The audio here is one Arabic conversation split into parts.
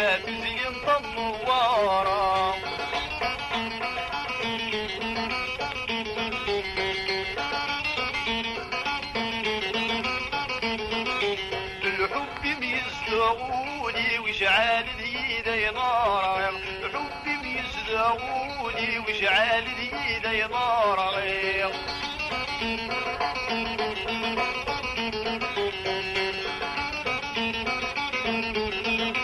ما تزين طنوارا الحب ميزدغوني وشعال الايدي نار حبي ميزدغوني وشعال الايدي نار تسقلتي ما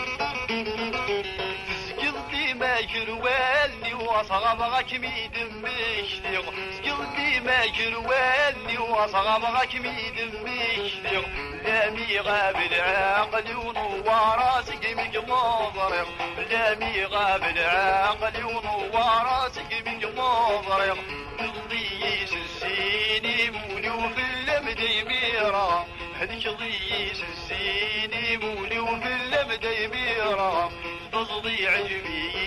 كروالني وصغبغك ميدم مشتيق تسقلتي ما كروالني وصغبغك ميدم مشتيق لامي غاب العقل ونواراسك مك نظرق لامي غاب العقل ونواراسك مك نظرق تضيس السيني مولي وفي اللمدي ميرا. هذيك ضيس السيني وفي اللمدي ميرا. اسمي ما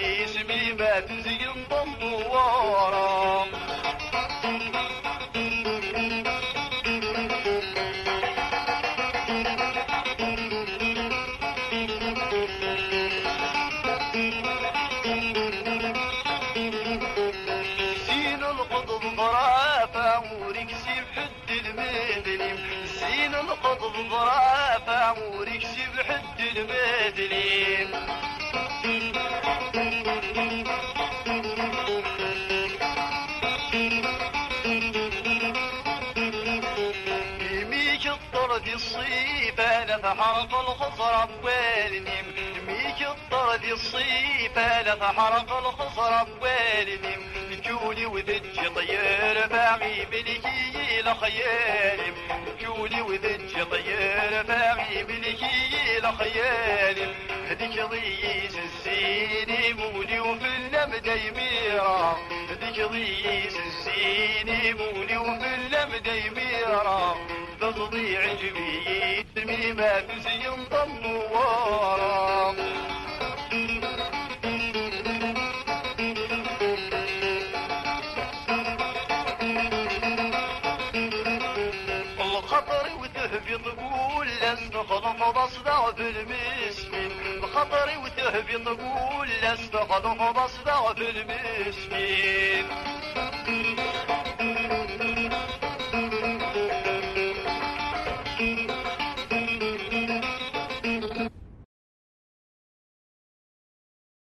تزين طنوارا سين القطب ضرافة وركسي بحد المدليم الطرد الصيف أنا فحرق الخصر بوالنيم يميك الطرد الصيف أنا فحرق الخصر بوالنيم جولي وذج طير باغي بلكي لخيالي جولي وذج طير باغي بلكي لخيالي هذيك ضيس الزيني مولي وفي اللمد يميرا هذيك ضيس الزيني مولي وفي اللمد يميرا عجبي ترمي ما تزين ضنوارا الخطر وتهبط قول لست خلط بصدع في المسكين الخطر وتهبط قول لست خلط بصدع في المسكين